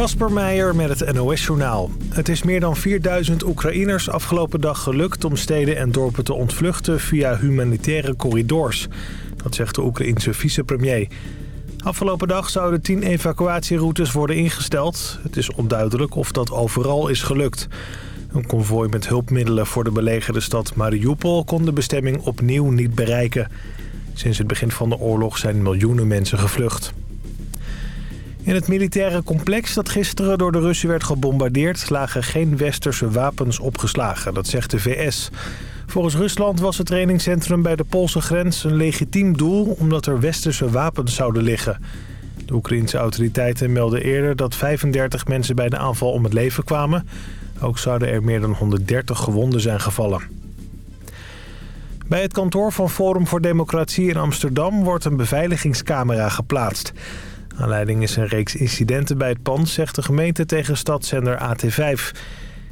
Kasper Meijer met het NOS-journaal. Het is meer dan 4000 Oekraïners afgelopen dag gelukt om steden en dorpen te ontvluchten via humanitaire corridors. Dat zegt de Oekraïense vicepremier. Afgelopen dag zouden 10 evacuatieroutes worden ingesteld. Het is onduidelijk of dat overal is gelukt. Een konvooi met hulpmiddelen voor de belegerde stad Mariupol kon de bestemming opnieuw niet bereiken. Sinds het begin van de oorlog zijn miljoenen mensen gevlucht. In het militaire complex dat gisteren door de Russen werd gebombardeerd... lagen geen westerse wapens opgeslagen, dat zegt de VS. Volgens Rusland was het trainingscentrum bij de Poolse grens een legitiem doel... omdat er westerse wapens zouden liggen. De Oekraïense autoriteiten melden eerder dat 35 mensen bij de aanval om het leven kwamen. Ook zouden er meer dan 130 gewonden zijn gevallen. Bij het kantoor van Forum voor Democratie in Amsterdam wordt een beveiligingscamera geplaatst. Aanleiding is een reeks incidenten bij het pand, zegt de gemeente tegen stadszender AT5.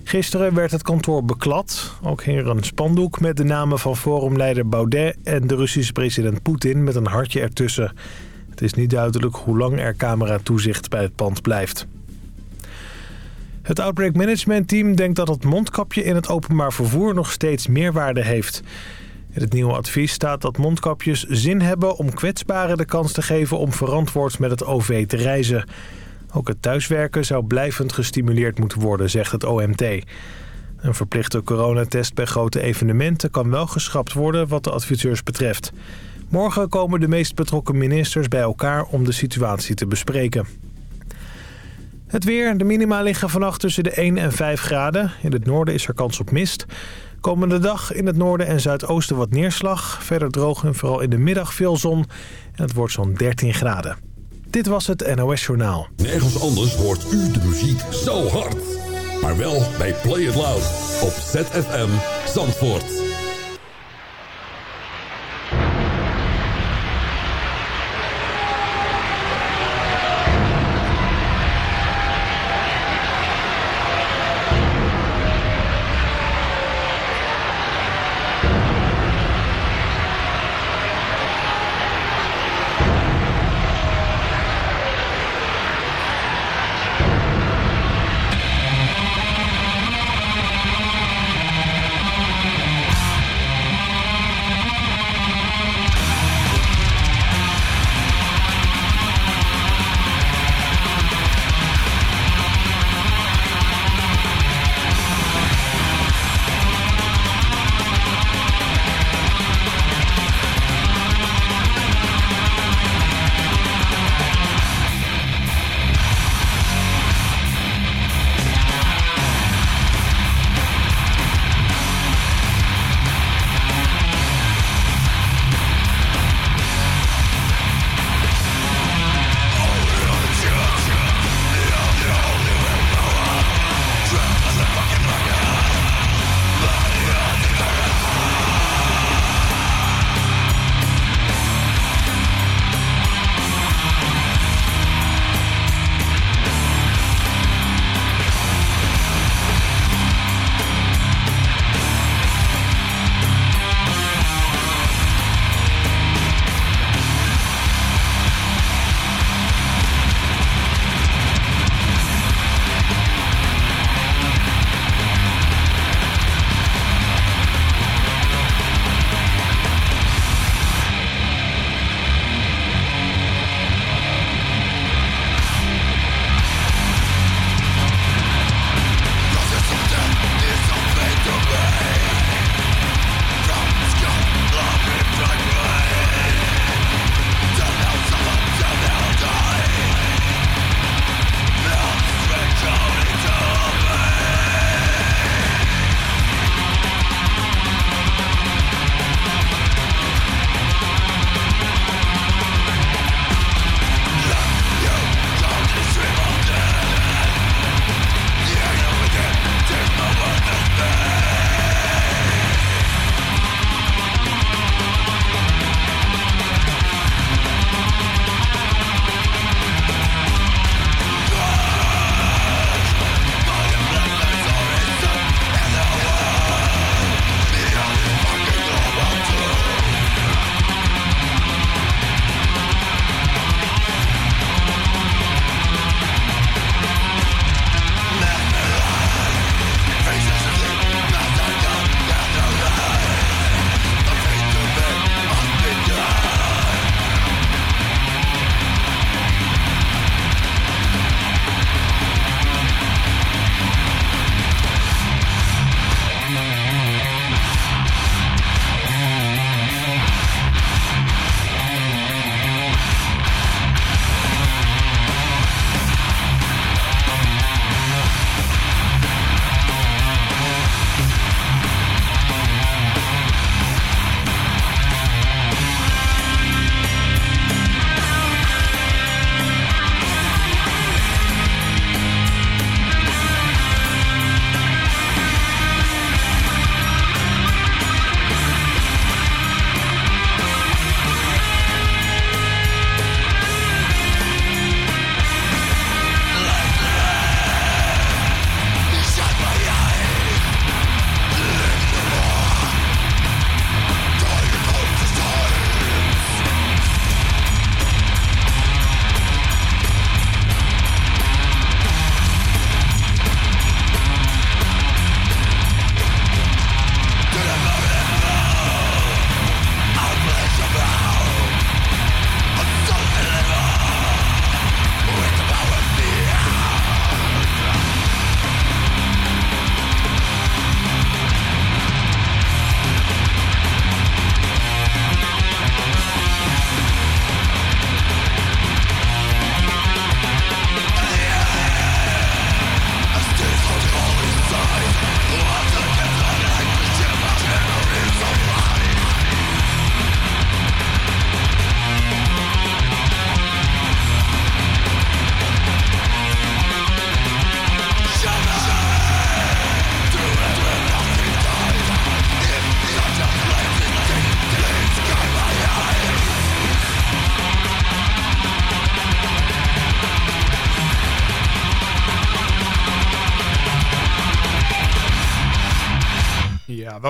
Gisteren werd het kantoor beklad. Ook hing een spandoek met de namen van forumleider Baudet en de Russische president Poetin met een hartje ertussen. Het is niet duidelijk hoe lang er camera-toezicht bij het pand blijft. Het Outbreak Management Team denkt dat het mondkapje in het openbaar vervoer nog steeds meerwaarde heeft. In het nieuwe advies staat dat mondkapjes zin hebben om kwetsbaren de kans te geven om verantwoord met het OV te reizen. Ook het thuiswerken zou blijvend gestimuleerd moeten worden, zegt het OMT. Een verplichte coronatest bij grote evenementen kan wel geschrapt worden wat de adviseurs betreft. Morgen komen de meest betrokken ministers bij elkaar om de situatie te bespreken. Het weer. De minima liggen vannacht tussen de 1 en 5 graden. In het noorden is er kans op mist. Komende dag in het noorden en zuidoosten wat neerslag. Verder droog en vooral in de middag veel zon. En het wordt zo'n 13 graden. Dit was het NOS Journaal. Nergens anders hoort u de muziek zo hard. Maar wel bij Play It Loud op ZFM Zandvoort.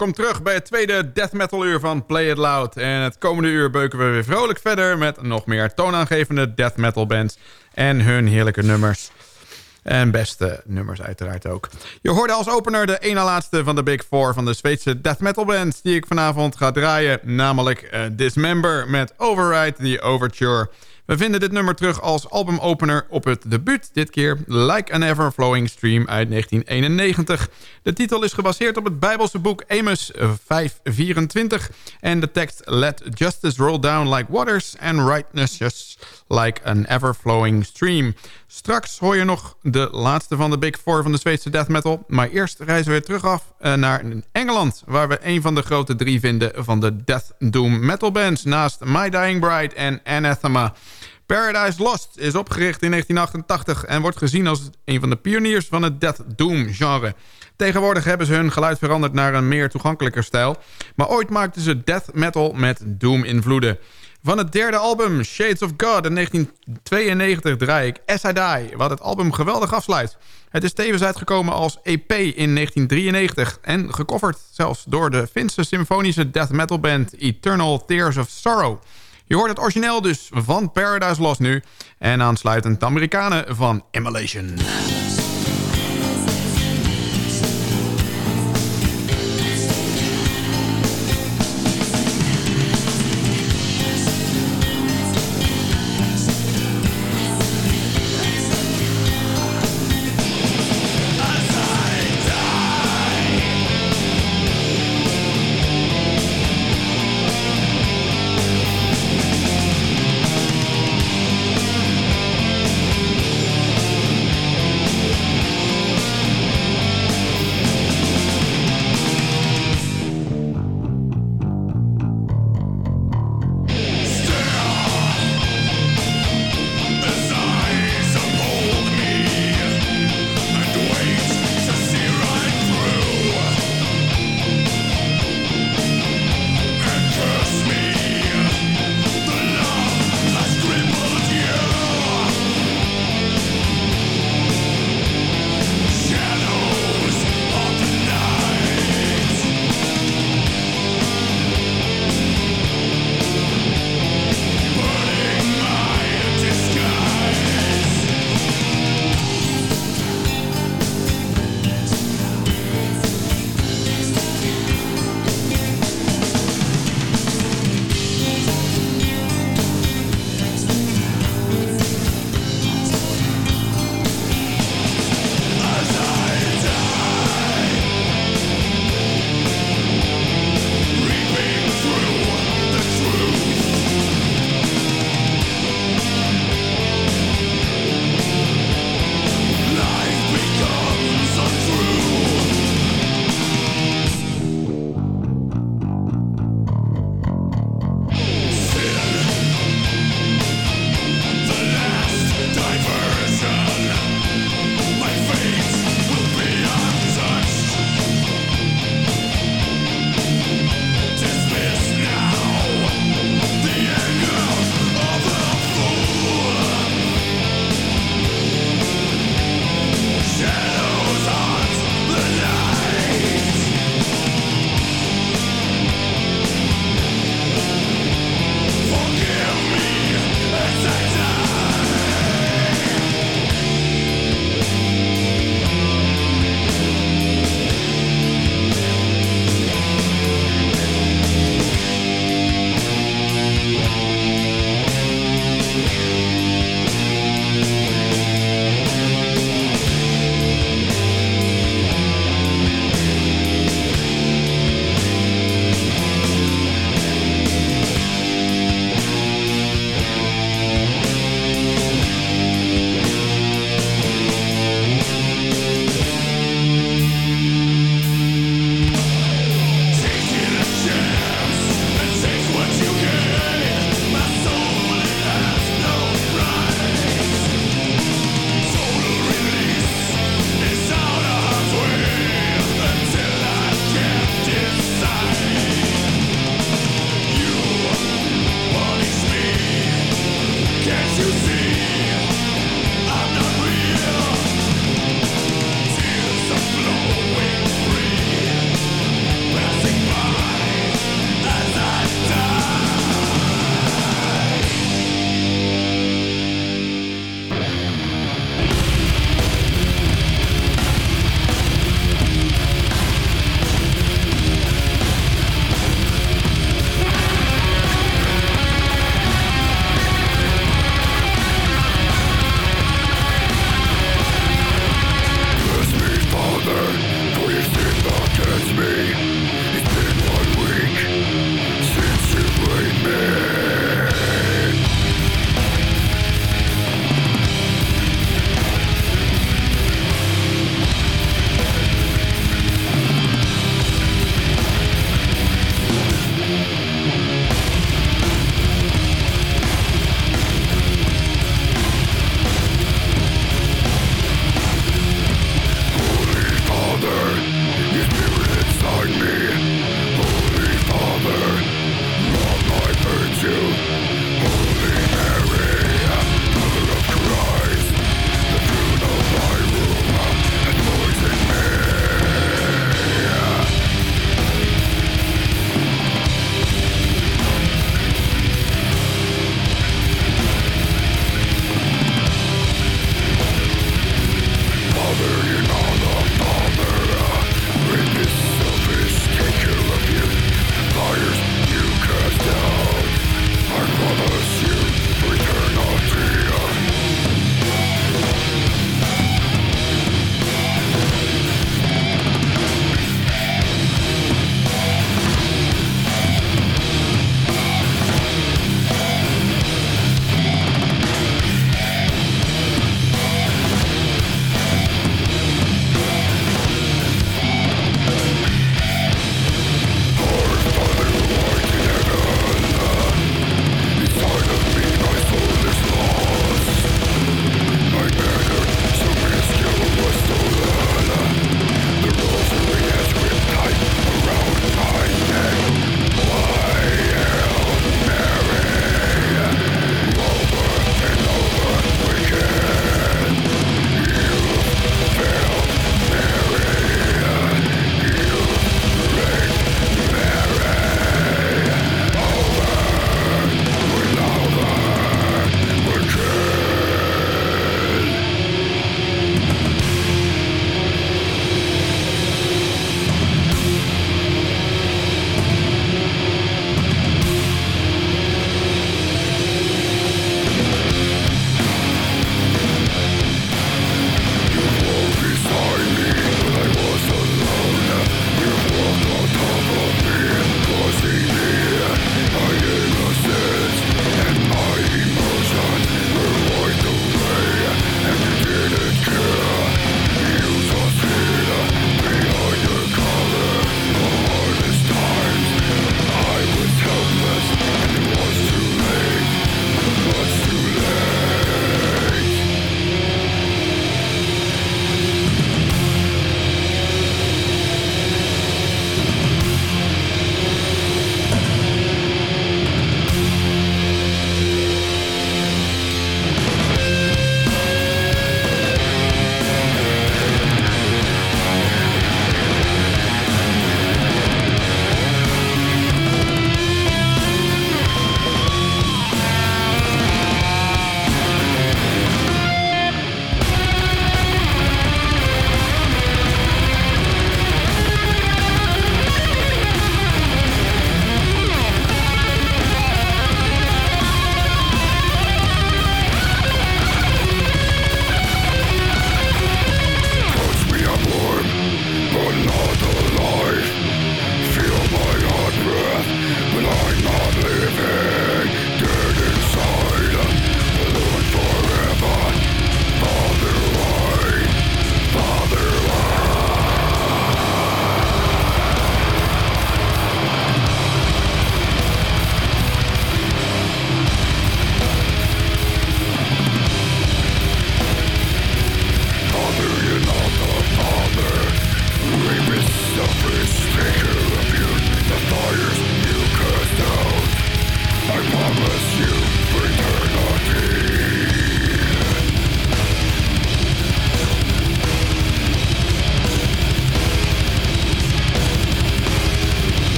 Welkom terug bij het tweede death metal uur van Play It Loud. En het komende uur beuken we weer vrolijk verder met nog meer toonaangevende death metal bands en hun heerlijke nummers. En beste nummers uiteraard ook. Je hoorde als opener de ene laatste van de Big Four van de Zweedse death metal band... die ik vanavond ga draaien, namelijk uh, Dismember met Override the Overture... We vinden dit nummer terug als albumopener op het debuut. Dit keer Like an Ever-Flowing Stream uit 1991. De titel is gebaseerd op het Bijbelse boek Amos 5:24. En de tekst Let justice roll down like waters and rightness just like an ever-flowing stream. Straks hoor je nog de laatste van de Big Four van de Zweedse death metal. Maar eerst reizen we weer terug af uh, naar Engeland... waar we een van de grote drie vinden van de death doom metal bands... naast My Dying Bride en Anathema... Paradise Lost is opgericht in 1988 en wordt gezien als een van de pioniers van het Death Doom genre. Tegenwoordig hebben ze hun geluid veranderd naar een meer toegankelijker stijl. Maar ooit maakten ze death metal met doom invloeden. Van het derde album Shades of God in 1992 draai ik As I Die, wat het album geweldig afsluit. Het is tevens uitgekomen als EP in 1993 en gecoverd zelfs door de Finse symfonische death metal band Eternal Tears of Sorrow. Je hoort het origineel dus van Paradise Lost nu. En aansluitend de Amerikanen van Immolation.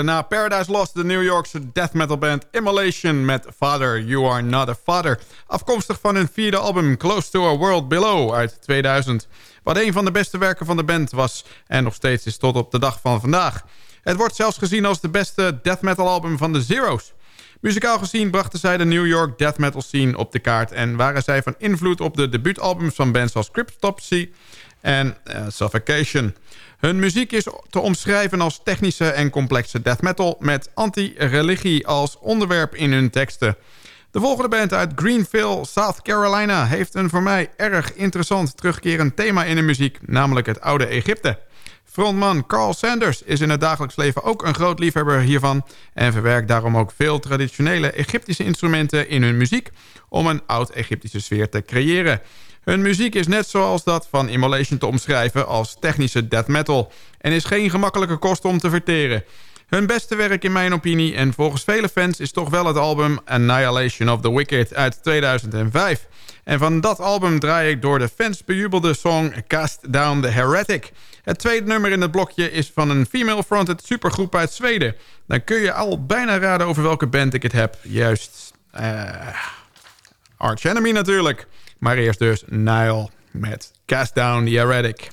Na Paradise Lost de New Yorkse death metal band Immolation met Father, You Are Not a Father. Afkomstig van hun vierde album Close to a World Below uit 2000. Wat een van de beste werken van de band was en nog steeds is tot op de dag van vandaag. Het wordt zelfs gezien als de beste death metal album van de Zero's. Muzikaal gezien brachten zij de New York death metal scene op de kaart... en waren zij van invloed op de debuutalbums van bands als Cryptopsy en uh, Suffocation. Hun muziek is te omschrijven als technische en complexe death metal... met anti-religie als onderwerp in hun teksten. De volgende band uit Greenville, South Carolina... heeft een voor mij erg interessant terugkerend thema in de muziek... namelijk het oude Egypte. Frontman Carl Sanders is in het dagelijks leven ook een groot liefhebber hiervan... en verwerkt daarom ook veel traditionele Egyptische instrumenten in hun muziek... om een oud-Egyptische sfeer te creëren... Hun muziek is net zoals dat van Immolation te omschrijven als technische death metal... en is geen gemakkelijke kost om te verteren. Hun beste werk in mijn opinie en volgens vele fans is toch wel het album Annihilation of the Wicked uit 2005. En van dat album draai ik door de fans bejubelde song Cast Down the Heretic. Het tweede nummer in het blokje is van een female-fronted supergroep uit Zweden. Dan kun je al bijna raden over welke band ik het heb. Juist, uh, Arch Enemy natuurlijk. Maar eerst dus Nile met Cast Down the Heretic.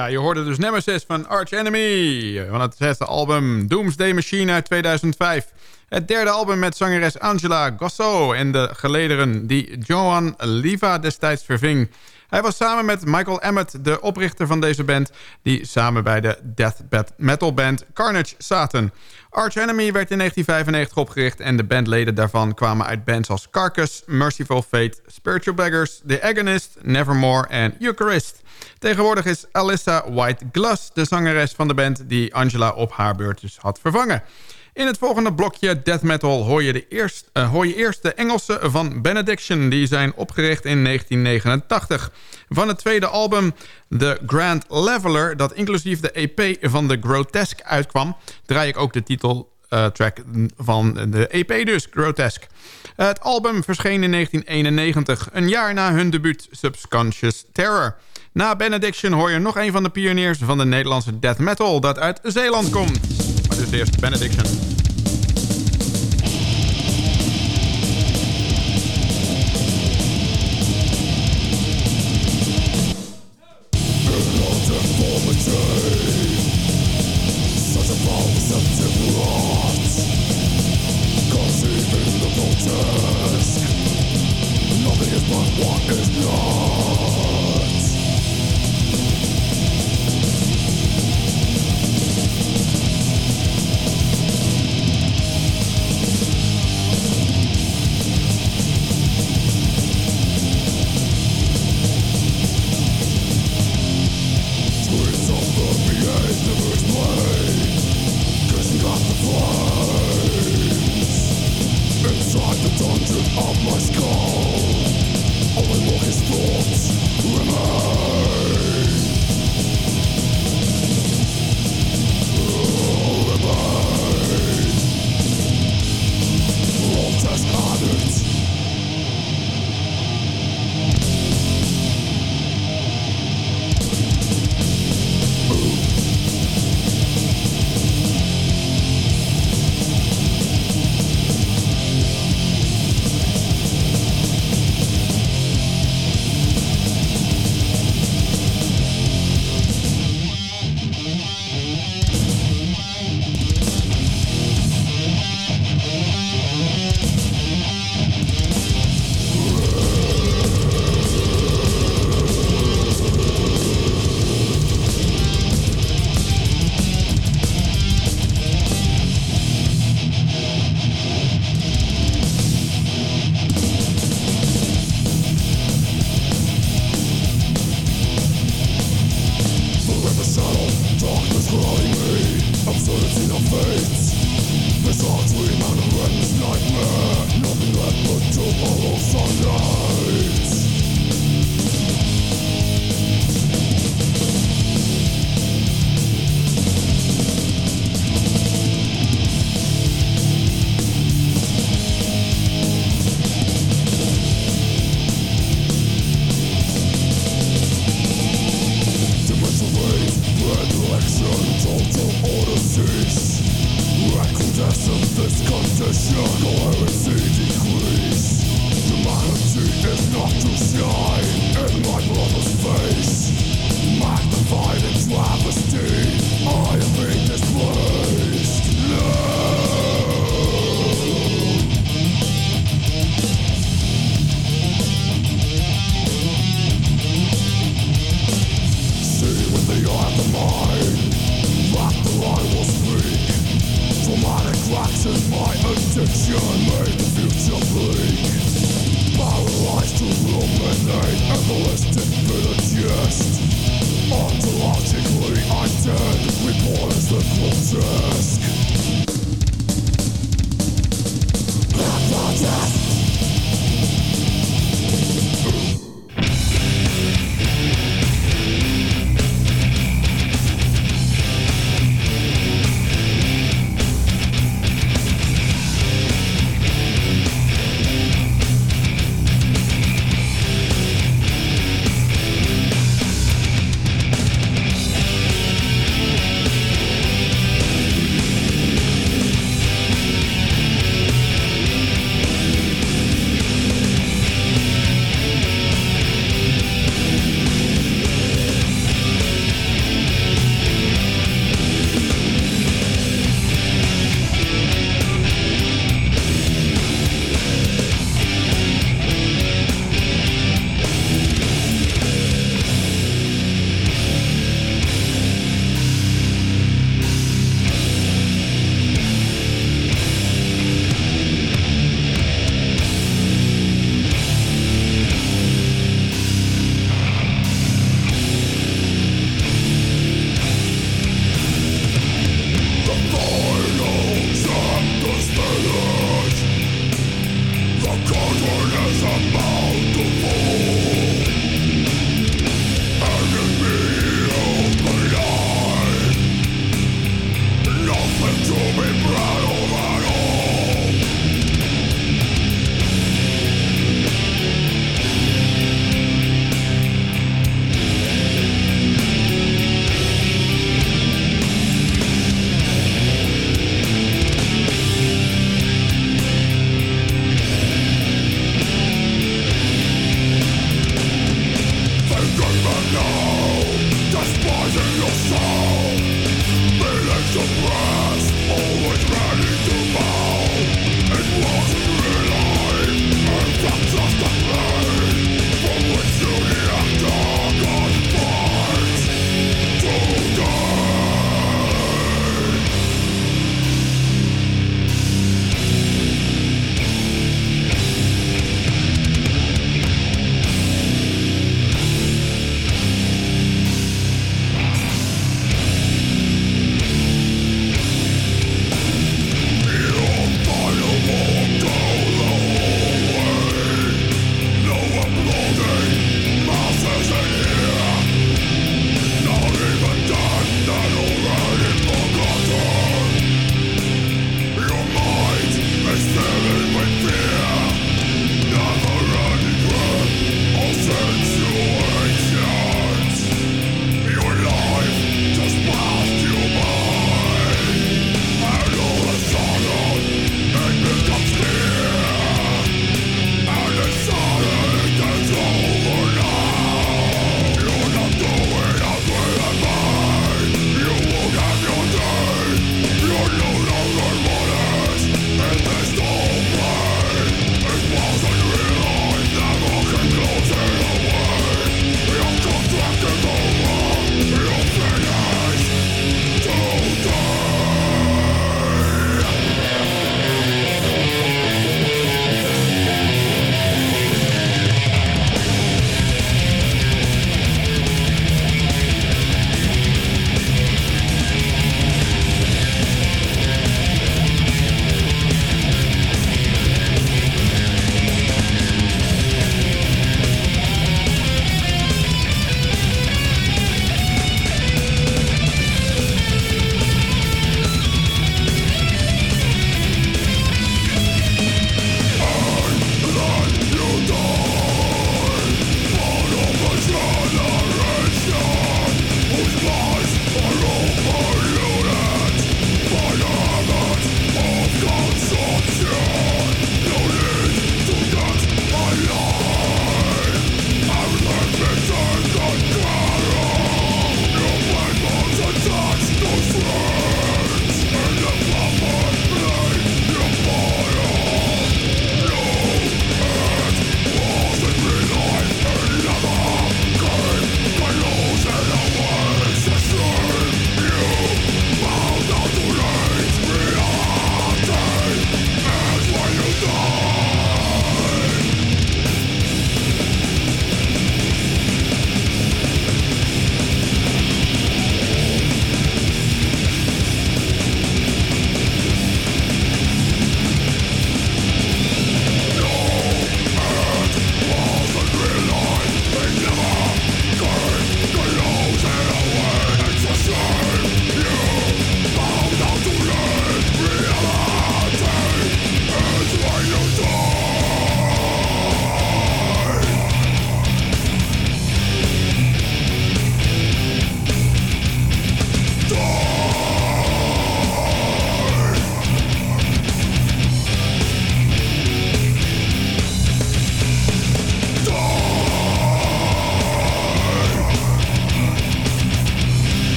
Ja, je hoorde dus Nemesis van Arch Enemy. Van het zesde album Doomsday Machine uit 2005. Het derde album met zangeres Angela Gosso en de gelederen die Johan Liva destijds verving. Hij was samen met Michael Emmett de oprichter van deze band... die samen bij de death metal band Carnage zaten. Arch Enemy werd in 1995 opgericht... en de bandleden daarvan kwamen uit bands als Carcass, Merciful Fate... Spiritual Beggars, The Agonist, Nevermore en Eucharist. Tegenwoordig is Alyssa White Glass de zangeres van de band... die Angela op haar beurt dus had vervangen. In het volgende blokje Death Metal hoor je, de eerst, uh, hoor je de Engelsen van Benediction. Die zijn opgericht in 1989. Van het tweede album The Grand Leveler, dat inclusief de EP van The Grotesque uitkwam... draai ik ook de titeltrack uh, van de EP dus, Grotesque. Het album verscheen in 1991, een jaar na hun debuut Subconscious Terror... Na Benediction hoor je nog een van de pioniers van de Nederlandse death metal... dat uit Zeeland komt. Maar dus eerst Benediction.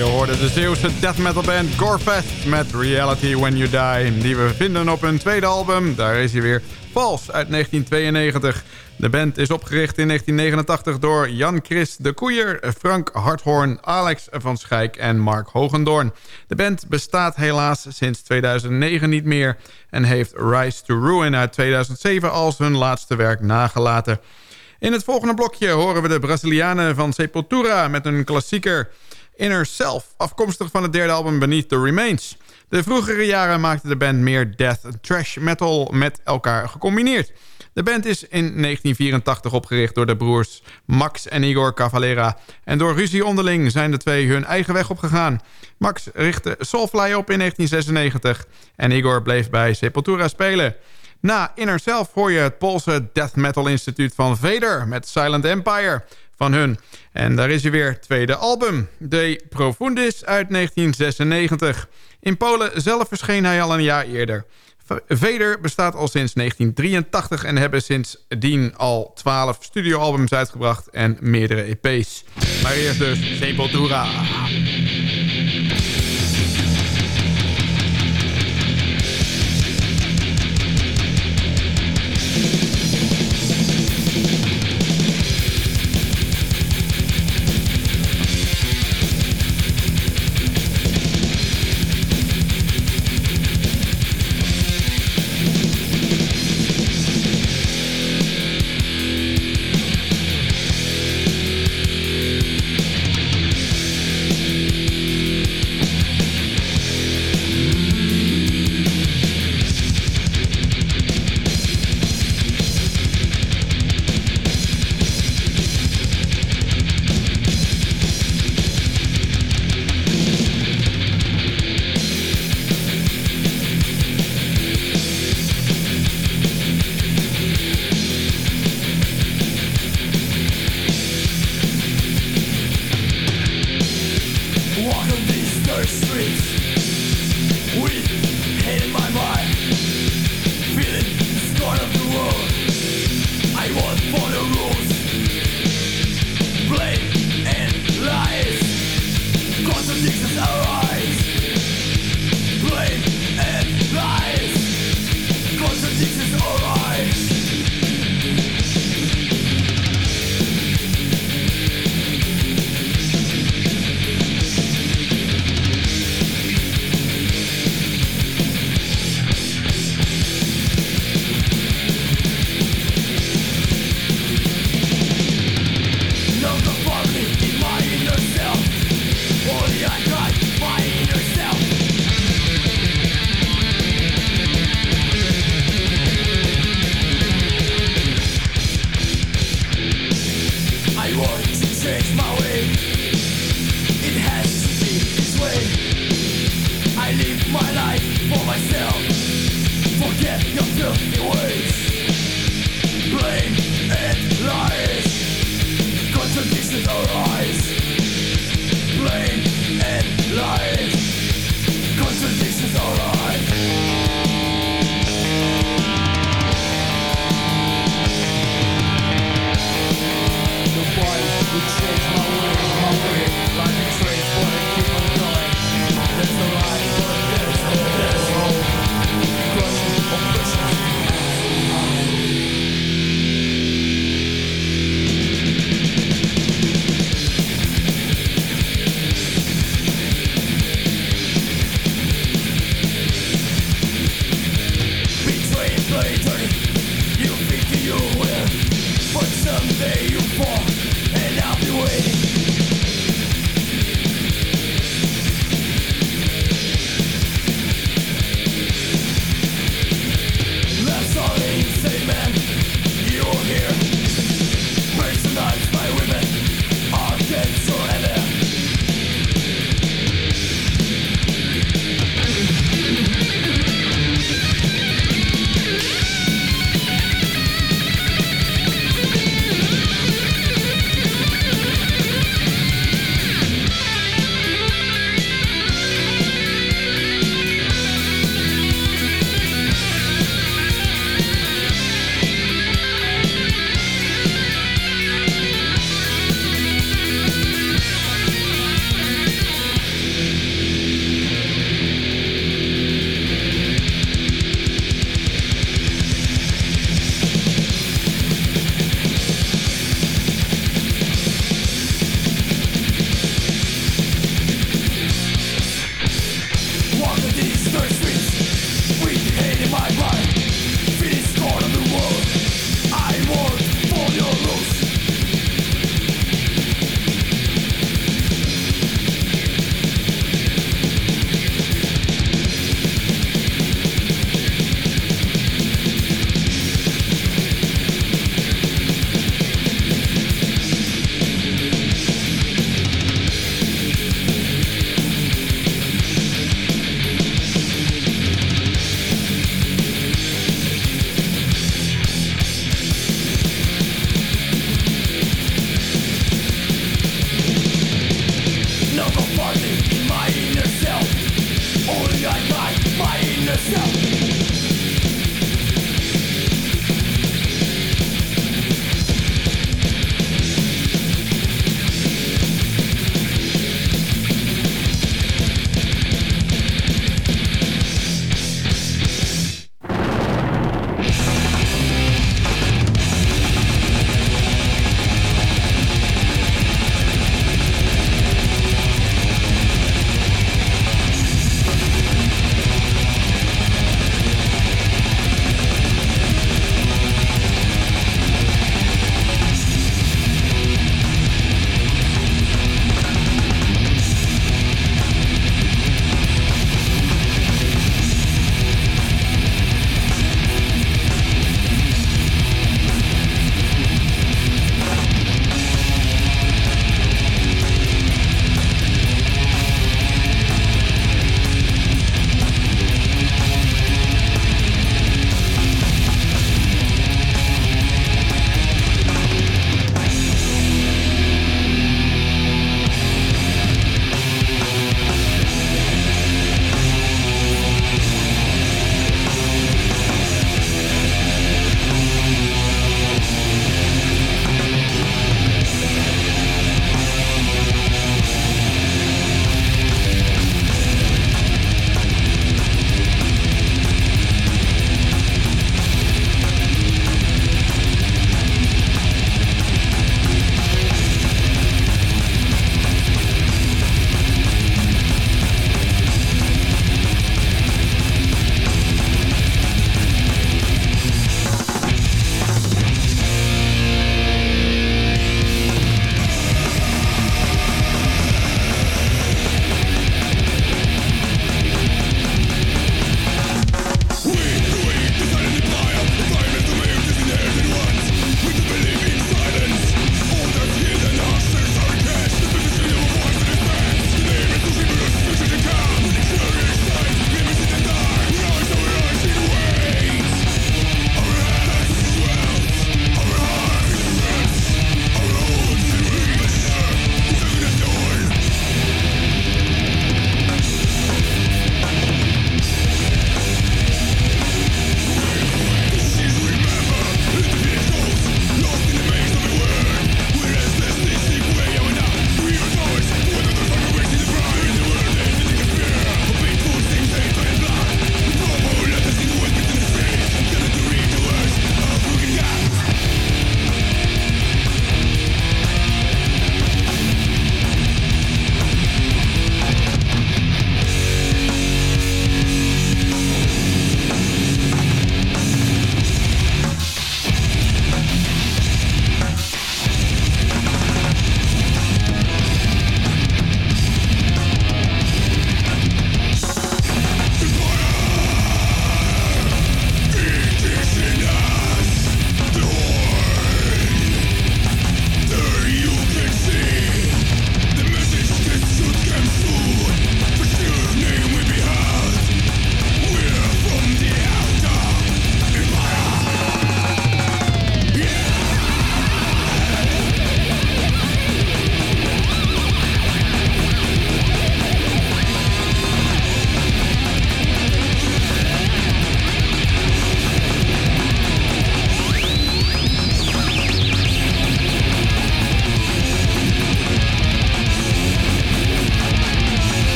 Hoorde de Zeeuwse death metal band Gorefest met Reality When You Die. Die we vinden op hun tweede album, daar is hij weer, Vals uit 1992. De band is opgericht in 1989 door Jan Chris de Koeier, Frank Harthoorn, Alex van Schijk en Mark Hogendoorn. De band bestaat helaas sinds 2009 niet meer en heeft Rise to Ruin uit 2007 als hun laatste werk nagelaten. In het volgende blokje horen we de Brazilianen van Sepultura met een klassieker Inner Self, afkomstig van het derde album Beneath the Remains. De vroegere jaren maakte de band meer death trash metal met elkaar gecombineerd. De band is in 1984 opgericht door de broers Max en Igor Cavalera. En door ruzie onderling zijn de twee hun eigen weg opgegaan. Max richtte Soulfly op in 1996 en Igor bleef bij Sepultura spelen. Na Inner Self hoor je het Poolse death metal instituut van Vader met Silent Empire van hun. En daar is hij weer, tweede album, De Profundis uit 1996. In Polen zelf verscheen hij al een jaar eerder. Vader bestaat al sinds 1983 en hebben sindsdien al 12 studioalbums uitgebracht en meerdere EP's. Maar eerst dus Sepultura. life would change my way.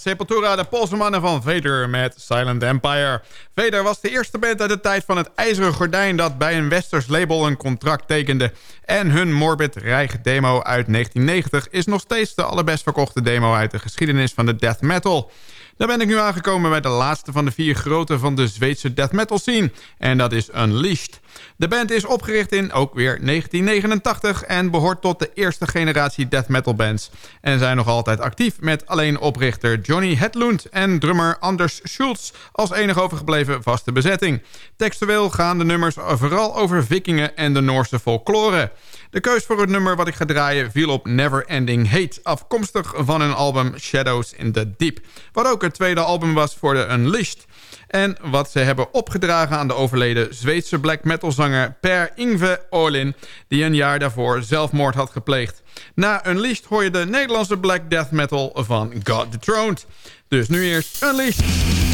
Sepultura de Poolse mannen van Vader met Silent Empire. Vader was de eerste band uit de tijd van het ijzeren gordijn... dat bij een westers label een contract tekende. En hun Morbid Reich demo uit 1990 is nog steeds de allerbest verkochte demo... uit de geschiedenis van de death metal. Daar ben ik nu aangekomen bij de laatste van de vier grote van de Zweedse death metal scene. En dat is Unleashed. De band is opgericht in ook weer 1989 en behoort tot de eerste generatie death metal bands. En zijn nog altijd actief met alleen oprichter Johnny Hedlund en drummer Anders Schultz als enige overgebleven vaste bezetting. Textueel gaan de nummers vooral over vikingen en de Noorse folklore. De keus voor het nummer wat ik ga draaien viel op Never Ending Hate... afkomstig van hun album Shadows in the Deep... wat ook het tweede album was voor de Unleashed... en wat ze hebben opgedragen aan de overleden Zweedse black metal zanger Per Ingve Olin... die een jaar daarvoor zelfmoord had gepleegd. Na Unleashed hoor je de Nederlandse black death metal van God Dethroned. Dus nu eerst Unleashed.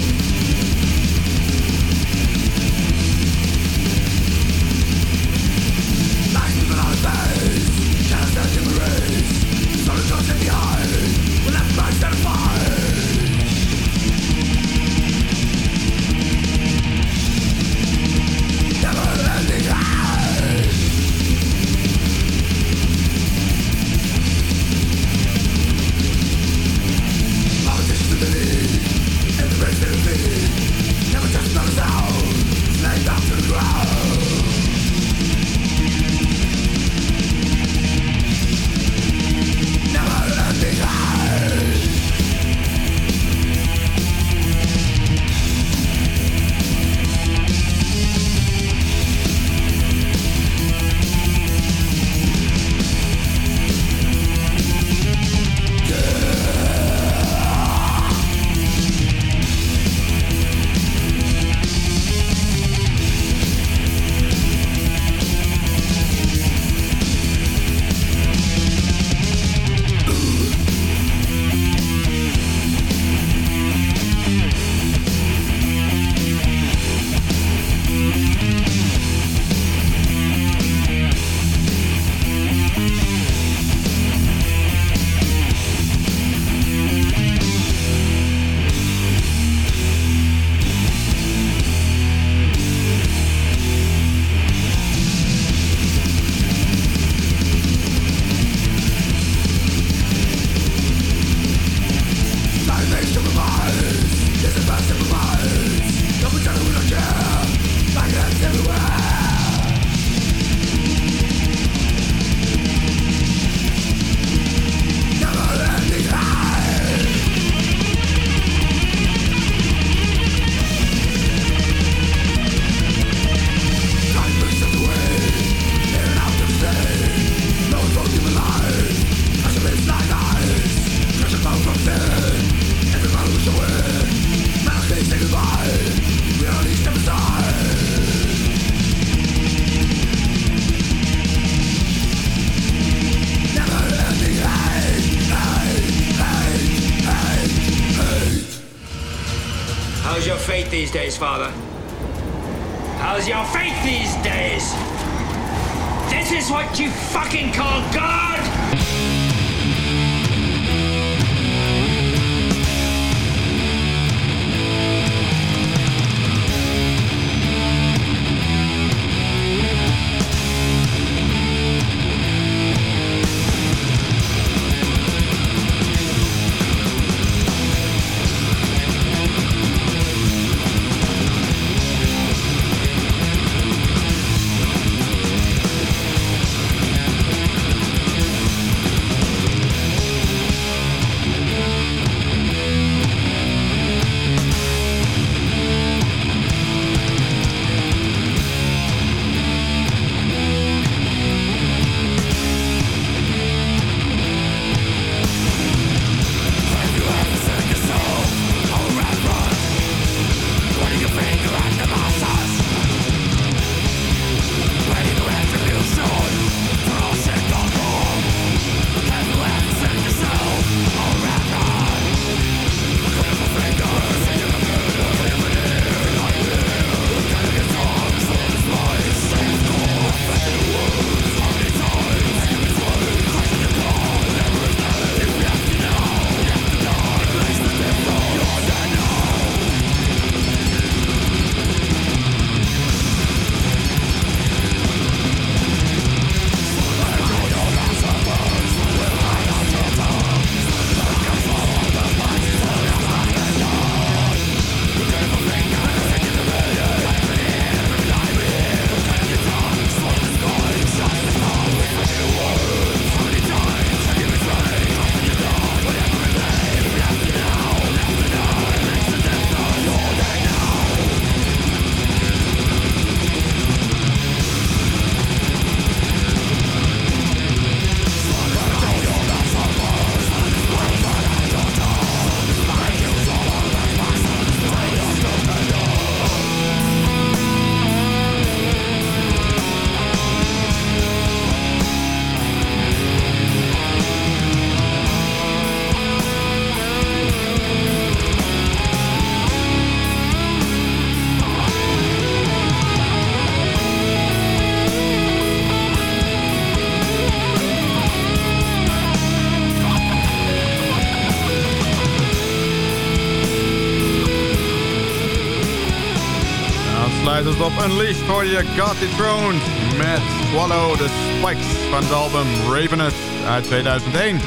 Hoor je God Dethroned met Swallow the Spikes van het album Ravenous uit 2001.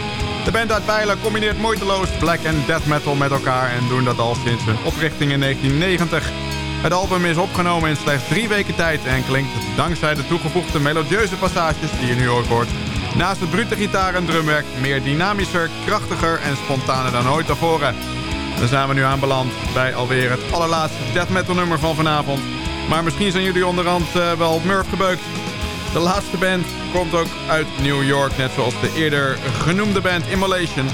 De band uit Bijlen combineert moeiteloos black en death metal met elkaar en doen dat al sinds hun oprichting in 1990. Het album is opgenomen in slechts drie weken tijd en klinkt dankzij de toegevoegde melodieuze passages die je nu hoort. Naast het brute gitaar en drumwerk meer dynamischer, krachtiger en spontaner dan ooit tevoren. Dan zijn we nu aanbeland bij alweer het allerlaatste death metal nummer van vanavond. Maar misschien zijn jullie onderhand uh, wel Murph gebeukt. De laatste band komt ook uit New York, net zoals de eerder genoemde band Immolation.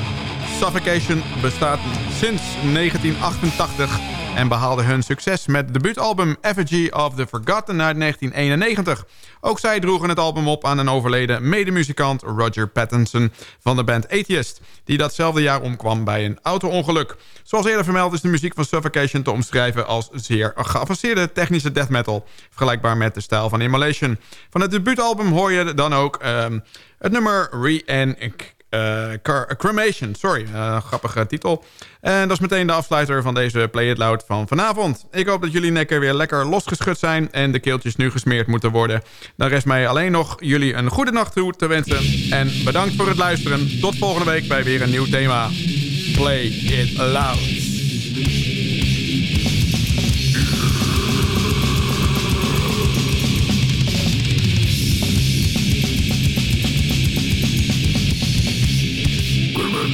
Suffocation bestaat sinds 1988 en behaalde hun succes met het debuutalbum Effigy of the Forgotten uit 1991. Ook zij droegen het album op aan een overleden medemuzikant Roger Pattinson van de band Atheist, die datzelfde jaar omkwam bij een auto-ongeluk. Zoals eerder vermeld is de muziek van Suffocation te omschrijven als zeer geavanceerde technische death metal, vergelijkbaar met de stijl van Immolation. Van het debuutalbum hoor je dan ook um, het nummer uh, Cremation, sorry, uh, grappige titel. En dat is meteen de afsluiter van deze Play It Loud van vanavond. Ik hoop dat jullie nekken weer lekker losgeschud zijn... en de keeltjes nu gesmeerd moeten worden. Dan rest mij alleen nog jullie een goede nacht toe te wensen. En bedankt voor het luisteren. Tot volgende week bij weer een nieuw thema. Play It Loud.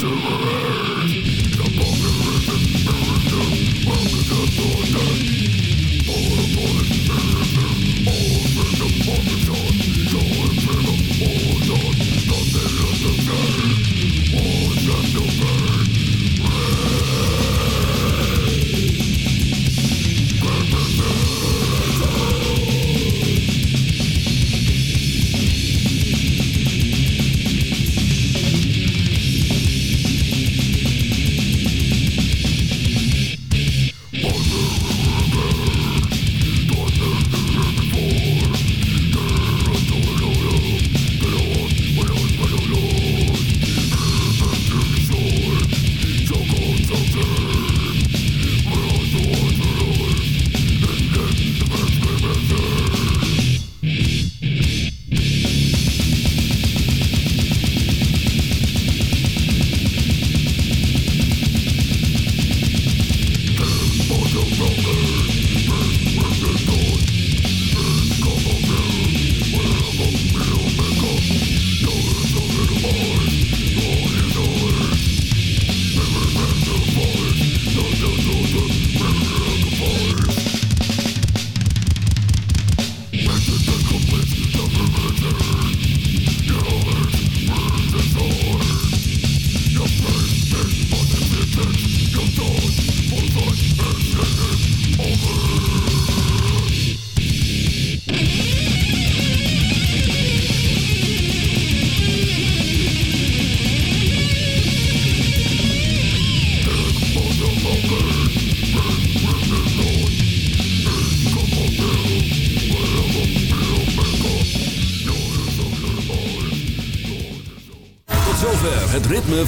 Super.